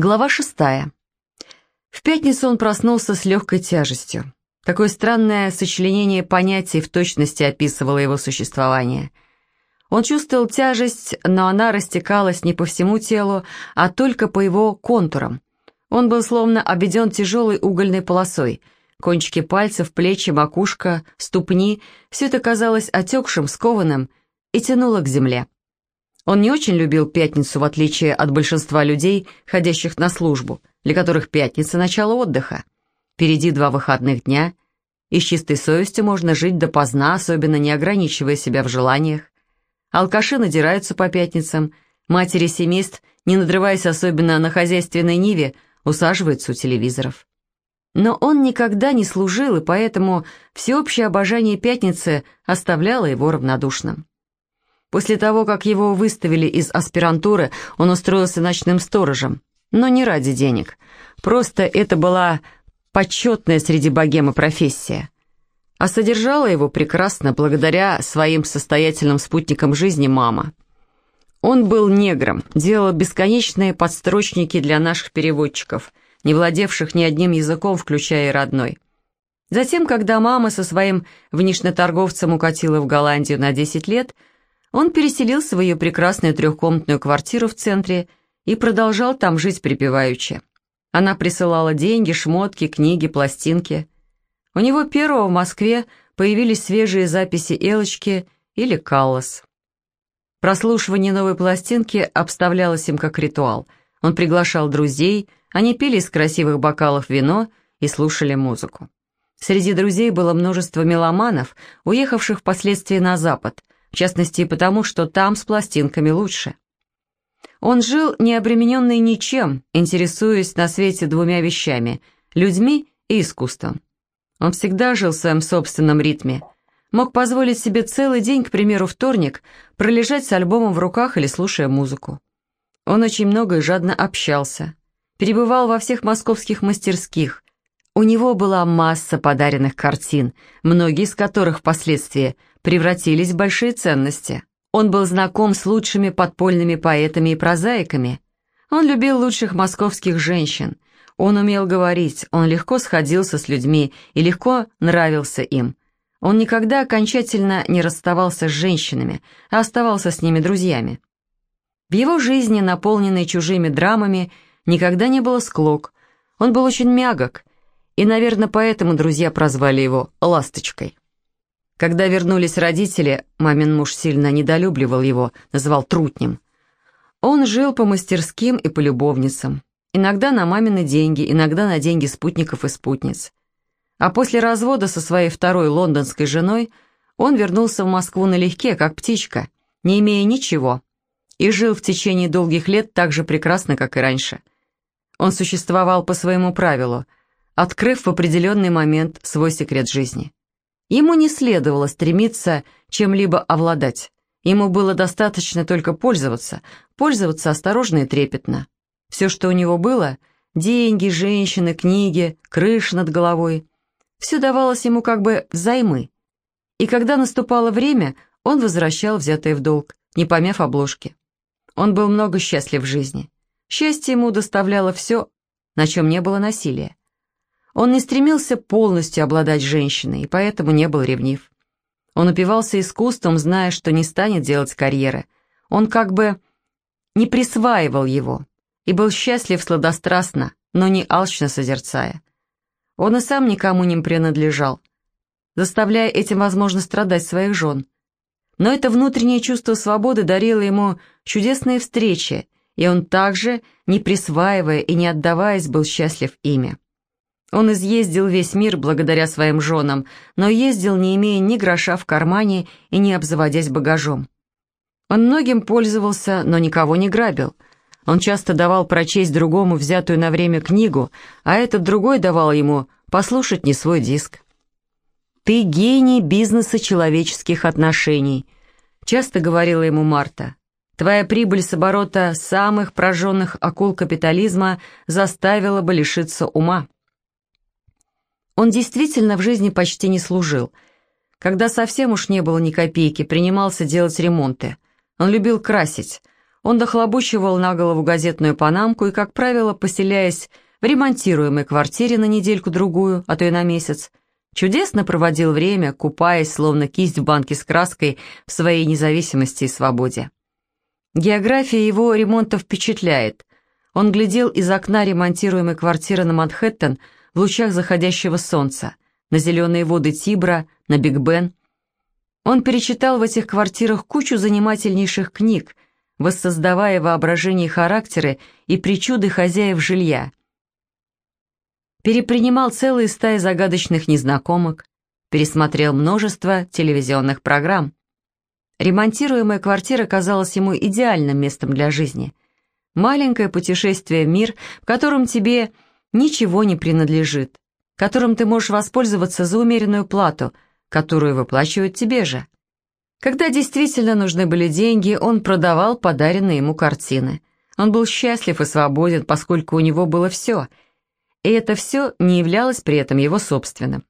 Глава шестая. В пятницу он проснулся с легкой тяжестью. Такое странное сочленение понятий в точности описывало его существование. Он чувствовал тяжесть, но она растекалась не по всему телу, а только по его контурам. Он был словно обведен тяжелой угольной полосой. Кончики пальцев, плечи, макушка, ступни — все это казалось отекшим, скованным и тянуло к земле. Он не очень любил пятницу, в отличие от большинства людей, ходящих на службу, для которых пятница – начало отдыха. Впереди два выходных дня, и с чистой совестью можно жить допоздна, особенно не ограничивая себя в желаниях. Алкаши надираются по пятницам, матери семейств, не надрываясь особенно на хозяйственной ниве, усаживаются у телевизоров. Но он никогда не служил, и поэтому всеобщее обожание пятницы оставляло его равнодушным. После того, как его выставили из аспирантуры, он устроился ночным сторожем. Но не ради денег. Просто это была почетная среди богемы профессия. А содержала его прекрасно благодаря своим состоятельным спутникам жизни мама. Он был негром, делал бесконечные подстрочники для наших переводчиков, не владевших ни одним языком, включая и родной. Затем, когда мама со своим внешнеторговцем укатила в Голландию на 10 лет – он переселился в ее прекрасную трехкомнатную квартиру в центре и продолжал там жить припеваючи. Она присылала деньги, шмотки, книги, пластинки. У него первого в Москве появились свежие записи Элочки или Каллас. Прослушивание новой пластинки обставлялось им как ритуал. Он приглашал друзей, они пили из красивых бокалов вино и слушали музыку. Среди друзей было множество меломанов, уехавших впоследствии на Запад, в частности потому, что там с пластинками лучше. Он жил не обремененный ничем, интересуясь на свете двумя вещами – людьми и искусством. Он всегда жил в своем собственном ритме. Мог позволить себе целый день, к примеру, вторник, пролежать с альбомом в руках или слушая музыку. Он очень много и жадно общался. Перебывал во всех московских мастерских. У него была масса подаренных картин, многие из которых впоследствии – превратились в большие ценности. Он был знаком с лучшими подпольными поэтами и прозаиками. Он любил лучших московских женщин. Он умел говорить, он легко сходился с людьми и легко нравился им. Он никогда окончательно не расставался с женщинами, а оставался с ними друзьями. В его жизни, наполненной чужими драмами, никогда не было склок. Он был очень мягок, и, наверное, поэтому друзья прозвали его «ласточкой». Когда вернулись родители, мамин муж сильно недолюбливал его, называл трутнем. Он жил по мастерским и по любовницам. Иногда на мамины деньги, иногда на деньги спутников и спутниц. А после развода со своей второй лондонской женой он вернулся в Москву налегке, как птичка, не имея ничего, и жил в течение долгих лет так же прекрасно, как и раньше. Он существовал по своему правилу, открыв в определенный момент свой секрет жизни. Ему не следовало стремиться чем-либо овладать. Ему было достаточно только пользоваться, пользоваться осторожно и трепетно. Все, что у него было – деньги, женщины, книги, крыша над головой – все давалось ему как бы взаймы. И когда наступало время, он возвращал взятое в долг, не помяв обложки. Он был много счастлив в жизни. Счастье ему доставляло все, на чем не было насилия. Он не стремился полностью обладать женщиной, и поэтому не был ревнив. Он упивался искусством, зная, что не станет делать карьеры. Он как бы не присваивал его и был счастлив сладострастно, но не алчно созерцая. Он и сам никому не принадлежал, заставляя этим, возможно, страдать своих жен. Но это внутреннее чувство свободы дарило ему чудесные встречи, и он также, не присваивая и не отдаваясь, был счастлив ими. Он изъездил весь мир благодаря своим женам, но ездил, не имея ни гроша в кармане и не обзаводясь багажом. Он многим пользовался, но никого не грабил. Он часто давал прочесть другому взятую на время книгу, а этот другой давал ему послушать не свой диск. «Ты гений бизнеса человеческих отношений», — часто говорила ему Марта. «Твоя прибыль с оборота самых прожженных акул капитализма заставила бы лишиться ума». Он действительно в жизни почти не служил. Когда совсем уж не было ни копейки, принимался делать ремонты. Он любил красить. Он дохлобучивал на голову газетную панамку и, как правило, поселяясь в ремонтируемой квартире на недельку-другую, а то и на месяц, чудесно проводил время, купаясь, словно кисть в банке с краской, в своей независимости и свободе. География его ремонта впечатляет. Он глядел из окна ремонтируемой квартиры на Манхэттен в лучах заходящего солнца, на зеленые воды Тибра, на Биг Бен. Он перечитал в этих квартирах кучу занимательнейших книг, воссоздавая воображение характеры и причуды хозяев жилья. Перепринимал целые стаи загадочных незнакомок, пересмотрел множество телевизионных программ. Ремонтируемая квартира казалась ему идеальным местом для жизни. Маленькое путешествие в мир, в котором тебе ничего не принадлежит, которым ты можешь воспользоваться за умеренную плату, которую выплачивают тебе же. Когда действительно нужны были деньги, он продавал подаренные ему картины. Он был счастлив и свободен, поскольку у него было все, и это все не являлось при этом его собственным.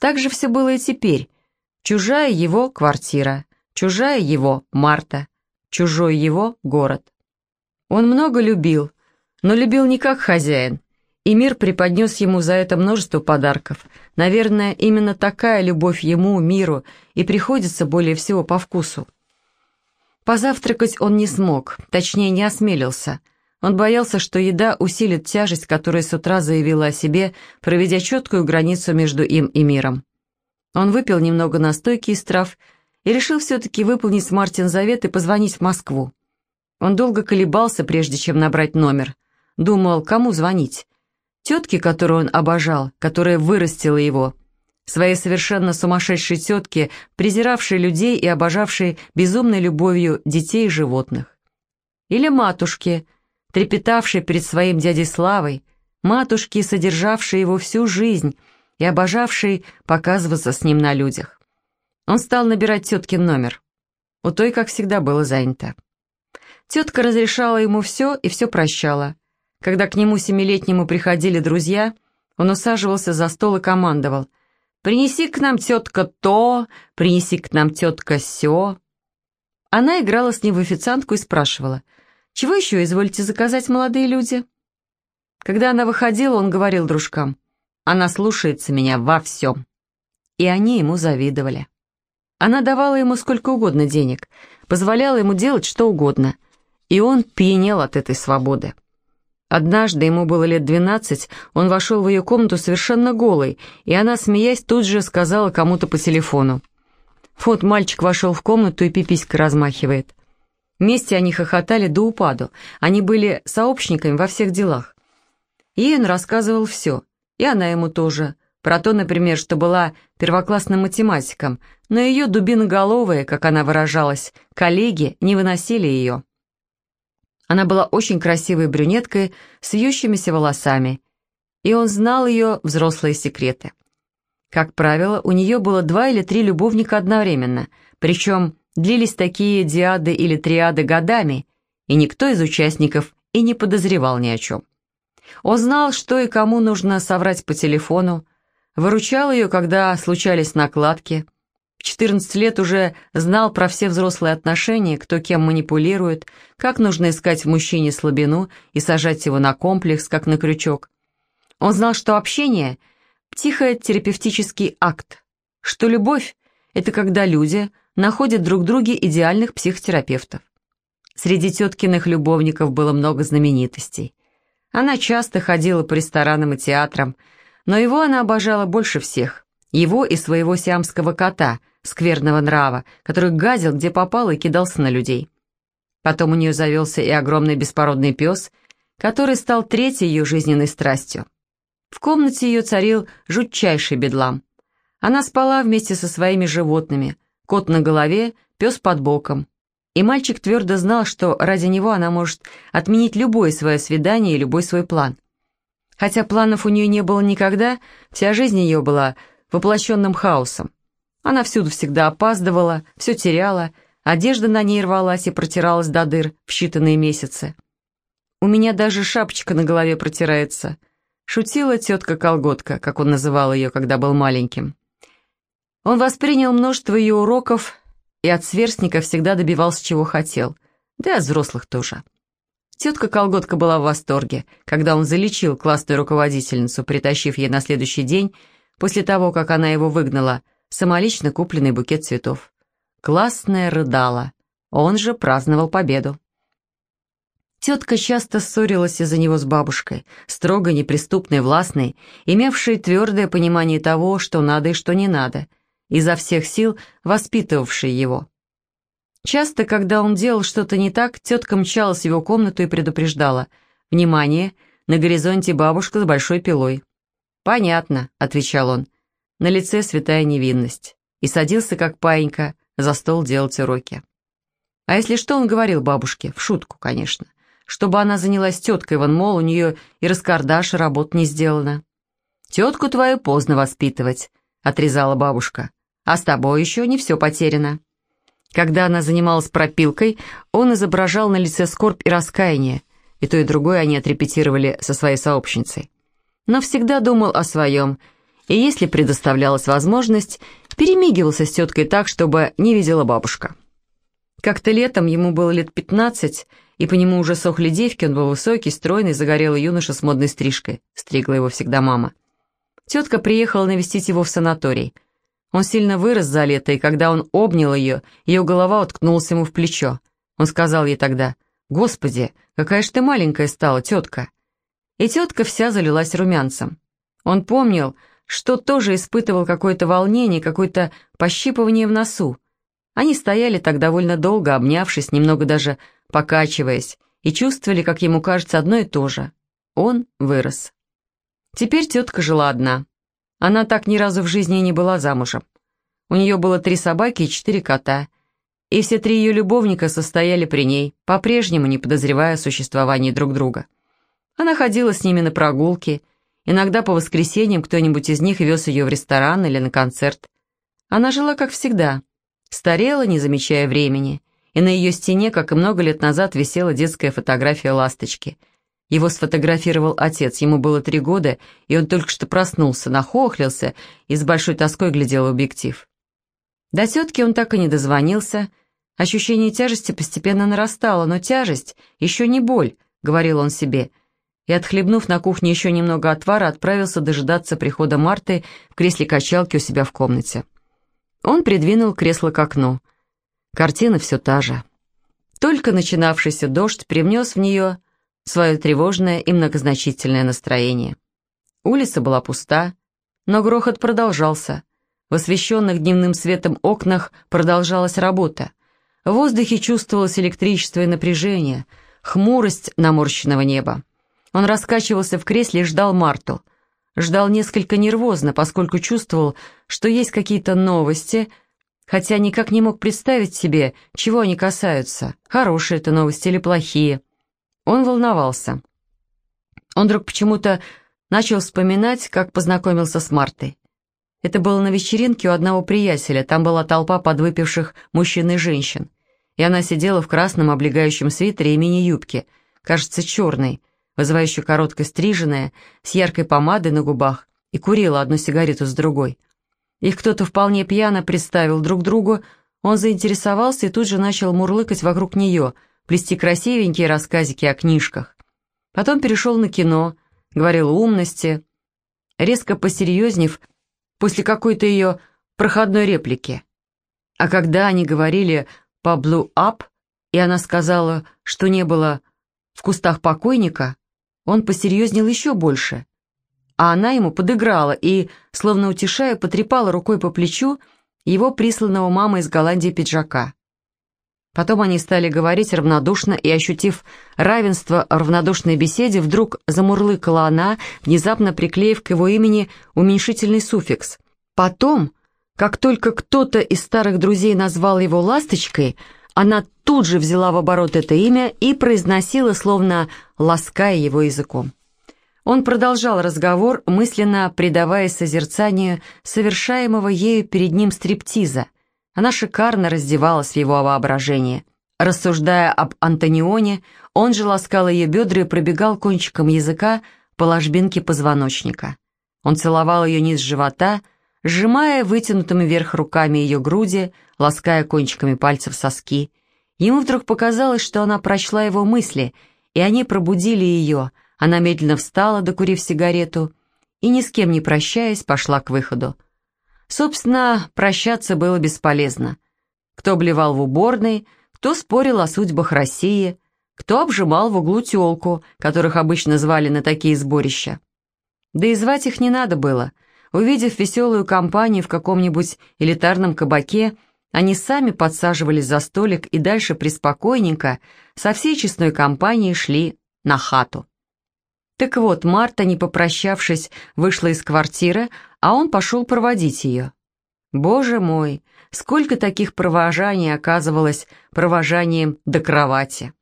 Так же все было и теперь. Чужая его квартира, чужая его Марта, чужой его город. Он много любил, но любил не как хозяин, и мир преподнес ему за это множество подарков. Наверное, именно такая любовь ему, миру, и приходится более всего по вкусу. Позавтракать он не смог, точнее не осмелился. Он боялся, что еда усилит тяжесть, которая с утра заявила о себе, проведя четкую границу между им и миром. Он выпил немного настойки из трав и решил все-таки выполнить Мартин завет и позвонить в Москву. Он долго колебался, прежде чем набрать номер. Думал, кому звонить тетке, которую он обожал, которая вырастила его, своей совершенно сумасшедшей тетке, презиравшей людей и обожавшей безумной любовью детей и животных. Или матушке, трепетавшей перед своим дядей Славой, матушке, содержавшей его всю жизнь и обожавшей показываться с ним на людях. Он стал набирать теткин номер. У той, как всегда, было занято. Тетка разрешала ему все и все прощала. Когда к нему семилетнему приходили друзья, он усаживался за стол и командовал «Принеси к нам тетка то, принеси к нам тетка сё». Она играла с ним в официантку и спрашивала «Чего еще изволите заказать, молодые люди?» Когда она выходила, он говорил дружкам «Она слушается меня во всем». И они ему завидовали. Она давала ему сколько угодно денег, позволяла ему делать что угодно, и он пьянел от этой свободы. Однажды, ему было лет двенадцать, он вошел в ее комнату совершенно голый, и она, смеясь, тут же сказала кому-то по телефону. Вот мальчик вошел в комнату и пиписька размахивает. Вместе они хохотали до упаду, они были сообщниками во всех делах. Ей он рассказывал все, и она ему тоже, про то, например, что была первоклассным математиком, но ее дубиноголовые, как она выражалась, коллеги не выносили ее. Она была очень красивой брюнеткой с вьющимися волосами, и он знал ее взрослые секреты. Как правило, у нее было два или три любовника одновременно, причем длились такие диады или триады годами, и никто из участников и не подозревал ни о чем. Он знал, что и кому нужно соврать по телефону, выручал ее, когда случались накладки, в 14 лет уже знал про все взрослые отношения, кто кем манипулирует, как нужно искать в мужчине слабину и сажать его на комплекс, как на крючок. Он знал, что общение – психотерапевтический акт, что любовь – это когда люди находят друг друге идеальных психотерапевтов. Среди теткиных любовников было много знаменитостей. Она часто ходила по ресторанам и театрам, но его она обожала больше всех, его и своего сиамского кота – скверного нрава, который газил, где попал и кидался на людей. Потом у нее завелся и огромный беспородный пес, который стал третьей ее жизненной страстью. В комнате ее царил жутчайший бедлам. Она спала вместе со своими животными, кот на голове, пес под боком. И мальчик твердо знал, что ради него она может отменить любое свое свидание и любой свой план. Хотя планов у нее не было никогда, вся жизнь ее была воплощенным хаосом. Она всюду всегда опаздывала, все теряла, одежда на ней рвалась и протиралась до дыр в считанные месяцы. «У меня даже шапочка на голове протирается», — шутила тетка-колготка, как он называл ее, когда был маленьким. Он воспринял множество ее уроков и от сверстника всегда добивался, чего хотел. да и от взрослых тоже. Тетка Колготка была в восторге, когда он залечил классную руководительницу, притащив ей на следующий день, после того, как она его выгнала, самолично купленный букет цветов. Классная рыдала, он же праздновал победу. Тетка часто ссорилась из-за него с бабушкой, строго неприступной, властной, имевшей твердое понимание того, что надо и что не надо, изо всех сил воспитывавшей его. Часто, когда он делал что-то не так, тетка мчалась в его комнату и предупреждала. «Внимание! На горизонте бабушка с большой пилой». «Понятно», — отвечал он. На лице святая невинность. И садился, как паинька, за стол делать уроки. А если что, он говорил бабушке, в шутку, конечно, чтобы она занялась теткой, вон, мол, у нее и раскардаш, работ не сделана. «Тетку твою поздно воспитывать», — отрезала бабушка. «А с тобой еще не все потеряно». Когда она занималась пропилкой, он изображал на лице скорбь и раскаяние, и то и другое они отрепетировали со своей сообщницей. Но всегда думал о своем, и если предоставлялась возможность, перемигивался с теткой так, чтобы не видела бабушка. Как-то летом ему было лет пятнадцать, и по нему уже сохли девки, он был высокий, стройный, загорелый юноша с модной стрижкой. Стригла его всегда мама. Тетка приехала навестить его в санаторий – он сильно вырос за лето, и когда он обнял ее, ее голова уткнулась ему в плечо. Он сказал ей тогда, «Господи, какая ж ты маленькая стала, тетка!» И тетка вся залилась румянцем. Он помнил, что тоже испытывал какое-то волнение, какое-то пощипывание в носу. Они стояли так довольно долго, обнявшись, немного даже покачиваясь, и чувствовали, как ему кажется, одно и то же. Он вырос. Теперь тетка жила одна. Она так ни разу в жизни не была замужем. У нее было три собаки и четыре кота, и все три ее любовника состояли при ней, по-прежнему не подозревая о существовании друг друга. Она ходила с ними на прогулки, иногда по воскресеньям кто-нибудь из них вез ее в ресторан или на концерт. Она жила как всегда, старела, не замечая времени, и на ее стене, как и много лет назад, висела детская фотография ласточки – его сфотографировал отец, ему было три года, и он только что проснулся, нахохлился и с большой тоской глядел в объектив. До тетки он так и не дозвонился. Ощущение тяжести постепенно нарастало, но тяжесть еще не боль, говорил он себе. И, отхлебнув на кухне еще немного отвара, отправился дожидаться прихода Марты в кресле качалки у себя в комнате. Он придвинул кресло к окну. Картина все та же. Только начинавшийся дождь привнес в нее свое тревожное и многозначительное настроение. Улица была пуста, но грохот продолжался. В освещенных дневным светом окнах продолжалась работа. В воздухе чувствовалось электричество и напряжение, хмурость наморщенного неба. Он раскачивался в кресле и ждал Марту. Ждал несколько нервозно, поскольку чувствовал, что есть какие-то новости, хотя никак не мог представить себе, чего они касаются, хорошие это новости или плохие. Он волновался. Он вдруг почему-то начал вспоминать, как познакомился с Мартой. Это было на вечеринке у одного приятеля, там была толпа подвыпивших мужчин и женщин. И она сидела в красном облегающем свитере и мини-юбке, кажется, черной, вызывающе коротко стриженная, с яркой помадой на губах, и курила одну сигарету с другой. Их кто-то вполне пьяно представил друг другу, он заинтересовался и тут же начал мурлыкать вокруг нее – плести красивенькие рассказики о книжках. Потом перешел на кино, говорил умности, резко посерьезнев после какой-то ее проходной реплики. А когда они говорили по «Blue Up», и она сказала, что не было в кустах покойника, он посерьезнел еще больше. А она ему подыграла и, словно утешая, потрепала рукой по плечу его присланного мамой из Голландии пиджака. Потом они стали говорить равнодушно, и, ощутив равенство равнодушной беседе, вдруг замурлыкала она, внезапно приклеив к его имени уменьшительный суффикс. Потом, как только кто-то из старых друзей назвал его «ласточкой», она тут же взяла в оборот это имя и произносила, словно лаская его языком. Он продолжал разговор, мысленно предаваясь созерцанию совершаемого ею перед ним стриптиза, она шикарно раздевалась в его воображении. Рассуждая об Антонионе, он же ласкал ее бедра и пробегал кончиком языка по ложбинке позвоночника. Он целовал ее низ живота, сжимая вытянутыми вверх руками ее груди, лаская кончиками пальцев соски, Ему вдруг показалось, что она прочла его мысли, и они пробудили ее. Она медленно встала, докурив сигарету, и, ни с кем не прощаясь, пошла к выходу. Собственно, прощаться было бесполезно. Кто блевал в уборной, кто спорил о судьбах России, кто обжимал в углу тёлку, которых обычно звали на такие сборища. Да и звать их не надо было. Увидев веселую компанию в каком-нибудь элитарном кабаке, они сами подсаживались за столик и дальше приспокойненько со всей честной компанией шли на хату. Так вот, Марта, не попрощавшись, вышла из квартиры, а он пошел проводить ее. Боже мой, сколько таких провожаний оказывалось провожанием до кровати.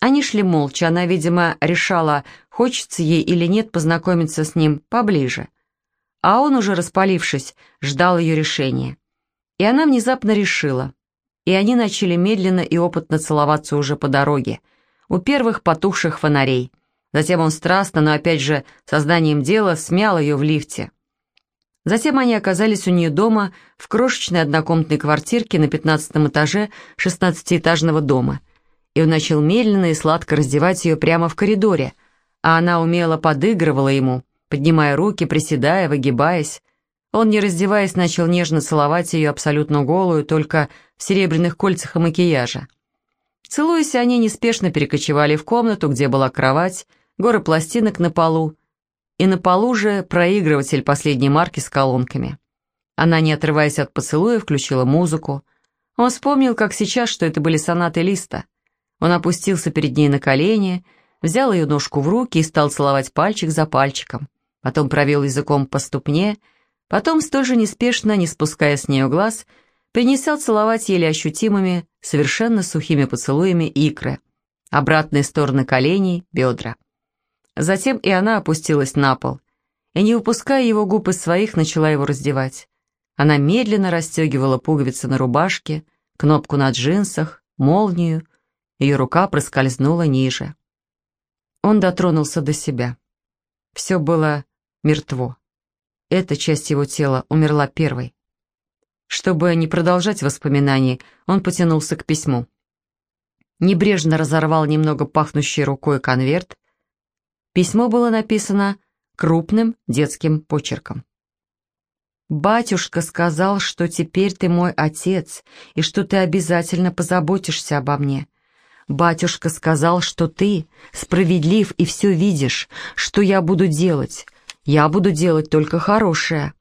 Они шли молча, она, видимо, решала, хочется ей или нет познакомиться с ним поближе. А он, уже распалившись, ждал ее решения. И она внезапно решила. И они начали медленно и опытно целоваться уже по дороге, у первых потухших фонарей. Затем он страстно, но опять же сознанием дела, смял ее в лифте. Затем они оказались у нее дома в крошечной однокомнатной квартирке на пятнадцатом этаже шестнадцатиэтажного дома. И он начал медленно и сладко раздевать ее прямо в коридоре, а она умело подыгрывала ему, поднимая руки, приседая, выгибаясь. Он, не раздеваясь, начал нежно целовать ее абсолютно голую, только в серебряных кольцах и макияжа. Целуясь, они неспешно перекочевали в комнату, где была кровать, горы пластинок на полу, и на полу же проигрыватель последней марки с колонками. Она, не отрываясь от поцелуя, включила музыку. Он вспомнил, как сейчас, что это были сонаты Листа. Он опустился перед ней на колени, взял ее ножку в руки и стал целовать пальчик за пальчиком. Потом провел языком по ступне, Потом, столь же неспешно, не спуская с нее глаз, принесел целовать еле ощутимыми, совершенно сухими поцелуями икры, обратные стороны коленей, бедра. Затем и она опустилась на пол, и, не выпуская его губ из своих, начала его раздевать. Она медленно расстегивала пуговицы на рубашке, кнопку на джинсах, молнию, ее рука проскользнула ниже. Он дотронулся до себя. Все было мертво. Эта часть его тела умерла первой. Чтобы не продолжать воспоминаний, он потянулся к письму. Небрежно разорвал немного пахнущей рукой конверт. Письмо было написано крупным детским почерком. «Батюшка сказал, что теперь ты мой отец и что ты обязательно позаботишься обо мне. Батюшка сказал, что ты справедлив и все видишь, что я буду делать, я буду делать только хорошее.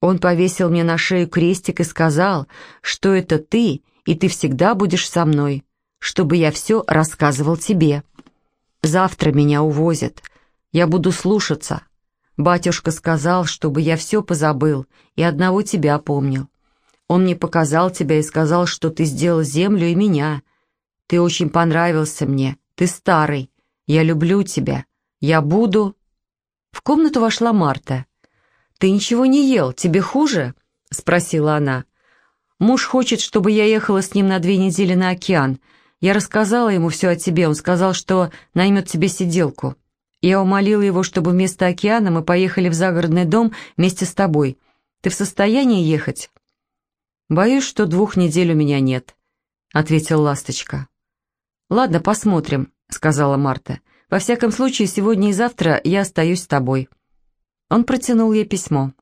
Он повесил мне на шею крестик и сказал, что это ты, и ты всегда будешь со мной, чтобы я все рассказывал тебе. Завтра меня увозят. Я буду слушаться. Батюшка сказал, чтобы я все позабыл и одного тебя помнил. Он мне показал тебя и сказал, что ты сделал землю и меня. Ты очень понравился мне, ты старый. Я люблю тебя. Я буду в комнату вошла Марта. «Ты ничего не ел, тебе хуже?» — спросила она. «Муж хочет, чтобы я ехала с ним на две недели на океан. Я рассказала ему все о тебе, он сказал, что наймет тебе сиделку. Я умолила его, чтобы вместо океана мы поехали в загородный дом вместе с тобой. Ты в состоянии ехать?» «Боюсь, что двух недель у меня нет», — ответил Ласточка. «Ладно, посмотрим», — сказала Марта. Во всяком случае, сегодня и завтра я остаюсь с тобой». Он протянул ей письмо.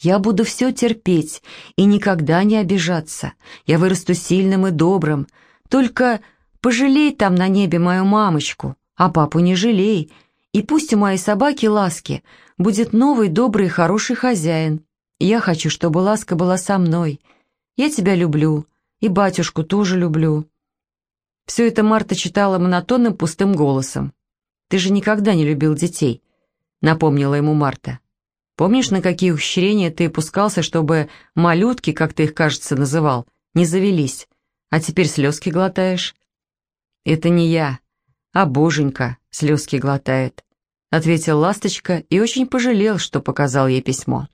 «Я буду все терпеть и никогда не обижаться. Я вырасту сильным и добрым. Только пожалей там на небе мою мамочку, а папу не жалей. И пусть у моей собаки Ласки будет новый, добрый и хороший хозяин. Я хочу, чтобы Ласка была со мной. Я тебя люблю, и батюшку тоже люблю. Все это Марта читала монотонным пустым голосом. «Ты же никогда не любил детей», — напомнила ему Марта. «Помнишь, на какие ухищрения ты пускался, чтобы малютки, как ты их, кажется, называл, не завелись, а теперь слезки глотаешь?» «Это не я, а боженька слезки глотает», — ответил Ласточка и очень пожалел, что показал ей письмо.